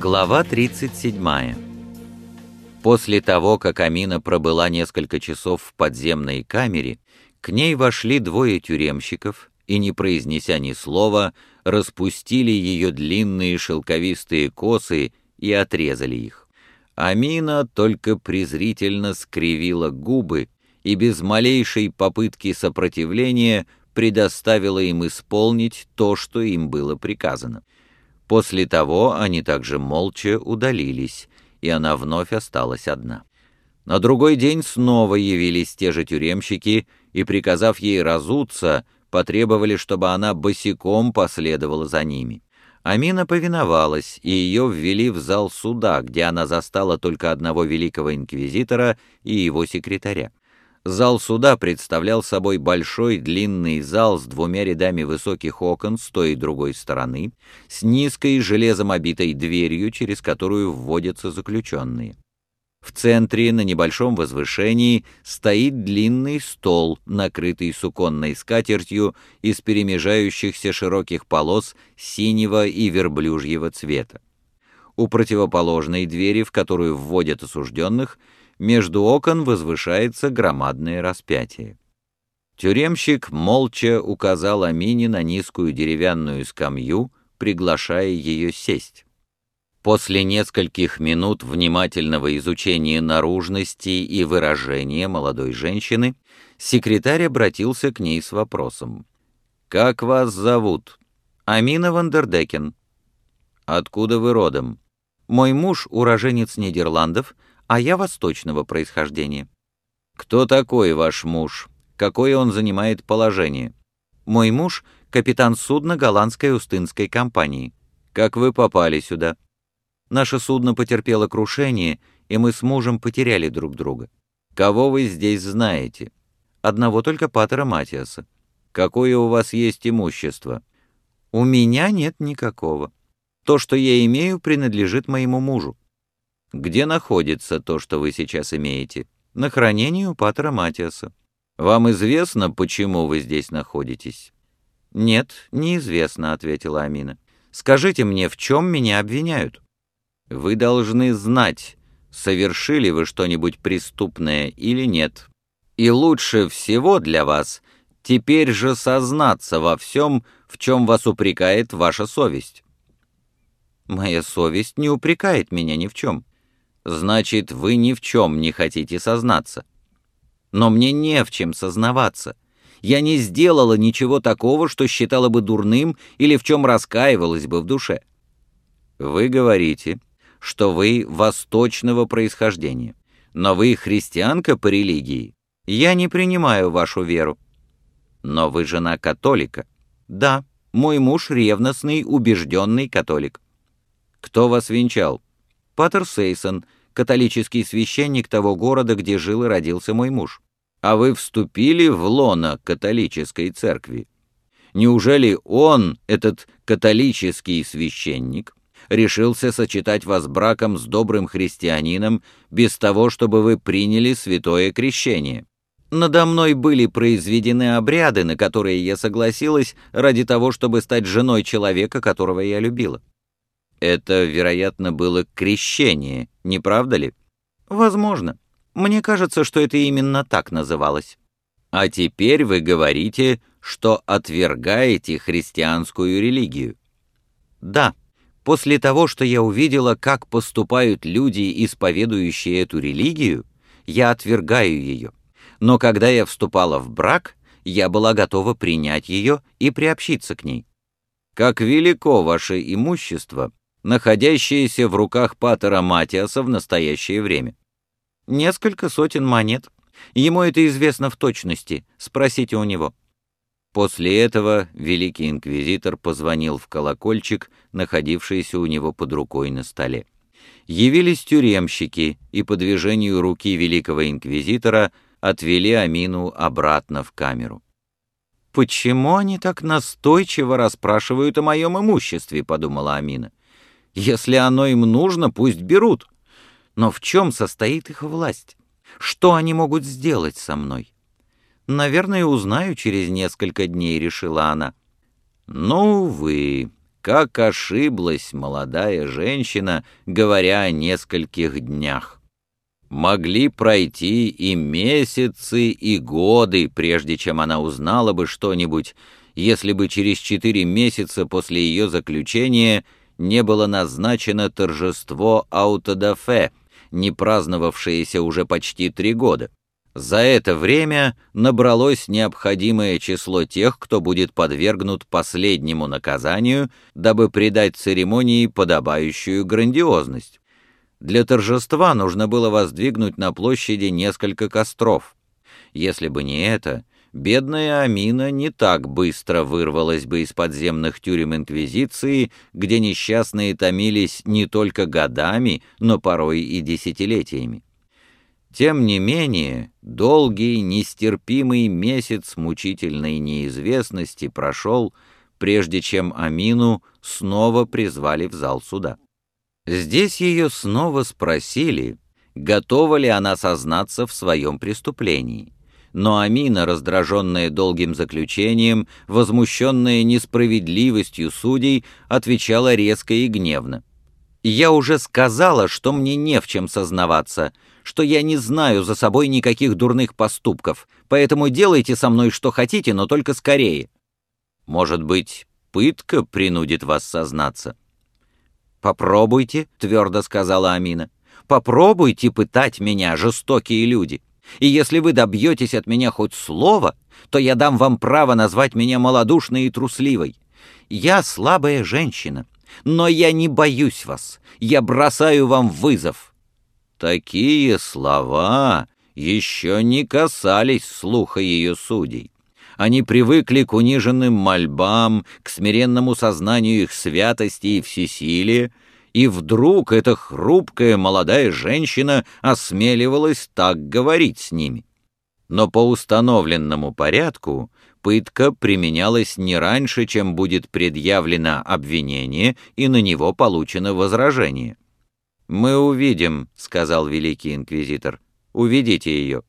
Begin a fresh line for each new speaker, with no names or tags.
Глава 37 После того, как Амина пробыла несколько часов в подземной камере, к ней вошли двое тюремщиков и, не произнеся ни слова, распустили ее длинные шелковистые косы и отрезали их. Амина только презрительно скривила губы и без малейшей попытки сопротивления предоставила им исполнить то, что им было приказано. После того они также молча удалились, и она вновь осталась одна. На другой день снова явились те же тюремщики и, приказав ей разуться, потребовали, чтобы она босиком последовала за ними. Амина повиновалась, и ее ввели в зал суда, где она застала только одного великого инквизитора и его секретаря. Зал суда представлял собой большой длинный зал с двумя рядами высоких окон с той и другой стороны, с низкой железом обитой дверью, через которую вводятся заключенные. В центре, на небольшом возвышении, стоит длинный стол, накрытый суконной скатертью из перемежающихся широких полос синего и верблюжьего цвета. У противоположной двери, в которую вводят осужденных, между окон возвышается громадное распятие. Тюремщик молча указал Амине на низкую деревянную скамью, приглашая ее сесть. После нескольких минут внимательного изучения наружности и выражения молодой женщины, секретарь обратился к ней с вопросом. «Как вас зовут?» «Амина Вандердекен». «Откуда вы родом?» «Мой муж — уроженец Нидерландов, а я восточного происхождения. Кто такой ваш муж? Какое он занимает положение? Мой муж — капитан судна голландской Ост-Индской компании. Как вы попали сюда? Наше судно потерпело крушение, и мы с мужем потеряли друг друга. Кого вы здесь знаете? Одного только Патера Матиаса. Какое у вас есть имущество? У меня нет никакого. То, что я имею, принадлежит моему мужу. Где находится то, что вы сейчас имеете? На хранении у Патера Матиаса. Вам известно, почему вы здесь находитесь? Нет, неизвестно, ответила Амина. Скажите мне, в чем меня обвиняют? Вы должны знать, совершили вы что-нибудь преступное или нет. И лучше всего для вас теперь же сознаться во всем, в чем вас упрекает ваша совесть. Моя совесть не упрекает меня ни в чем. Значит, вы ни в чем не хотите сознаться. Но мне не в чем сознаваться. Я не сделала ничего такого, что считала бы дурным или в чем раскаивалась бы в душе. Вы говорите, что вы восточного происхождения, но вы христианка по религии. Я не принимаю вашу веру. Но вы жена католика. Да, мой муж ревностный, убежденный католик. Кто вас венчал? Патер Сейсон, католический священник того города, где жил и родился мой муж. А вы вступили в лоно католической церкви. Неужели он, этот католический священник, решился сочетать вас браком с добрым христианином без того, чтобы вы приняли святое крещение? Надо мной были произведены обряды, на которые я согласилась ради того, чтобы стать женой человека, которого я любила. Это, вероятно, было крещение, не правда ли? Возможно. Мне кажется, что это именно так называлось. А теперь вы говорите, что отвергаете христианскую религию. Да, после того, что я увидела, как поступают люди, исповедующие эту религию, я отвергаю ее. Но когда я вступала в брак, я была готова принять ее и приобщиться к ней. Как велико ваше имущество, находящиеся в руках Патера Матиаса в настоящее время. Несколько сотен монет. Ему это известно в точности, спросите у него. После этого великий инквизитор позвонил в колокольчик, находившийся у него под рукой на столе. Явились тюремщики, и по движению руки великого инквизитора отвели Амину обратно в камеру. «Почему они так настойчиво расспрашивают о моем имуществе?» — подумала Амина. Если оно им нужно, пусть берут. Но в чем состоит их власть? Что они могут сделать со мной? «Наверное, узнаю через несколько дней», — решила она. «Ну вы, как ошиблась молодая женщина, говоря о нескольких днях. Могли пройти и месяцы, и годы, прежде чем она узнала бы что-нибудь, если бы через четыре месяца после ее заключения не было назначено торжество аутодафе, не праздновавшееся уже почти три года. За это время набралось необходимое число тех, кто будет подвергнут последнему наказанию, дабы придать церемонии подобающую грандиозность. Для торжества нужно было воздвигнуть на площади несколько костров. Если бы не это, бедная Амина не так быстро вырвалась бы из подземных тюрем Инквизиции, где несчастные томились не только годами, но порой и десятилетиями. Тем не менее, долгий, нестерпимый месяц мучительной неизвестности прошел, прежде чем Амину снова призвали в зал суда. Здесь ее снова спросили, готова ли она сознаться в своем преступлении. Но Амина, раздраженная долгим заключением, возмущенная несправедливостью судей, отвечала резко и гневно. «Я уже сказала, что мне не в чем сознаваться, что я не знаю за собой никаких дурных поступков, поэтому делайте со мной что хотите, но только скорее». «Может быть, пытка принудит вас сознаться?» «Попробуйте», — твердо сказала Амина. «Попробуйте пытать меня, жестокие люди. И если вы добьетесь от меня хоть слова, то я дам вам право назвать меня малодушной и трусливой. Я слабая женщина, но я не боюсь вас. Я бросаю вам вызов». Такие слова еще не касались слуха ее судей. Они привыкли к униженным мольбам, к смиренному сознанию их святости и всесилия, и вдруг эта хрупкая молодая женщина осмеливалась так говорить с ними. Но по установленному порядку пытка применялась не раньше, чем будет предъявлено обвинение и на него получено возражение. «Мы увидим», — сказал великий инквизитор. «Уведите ее».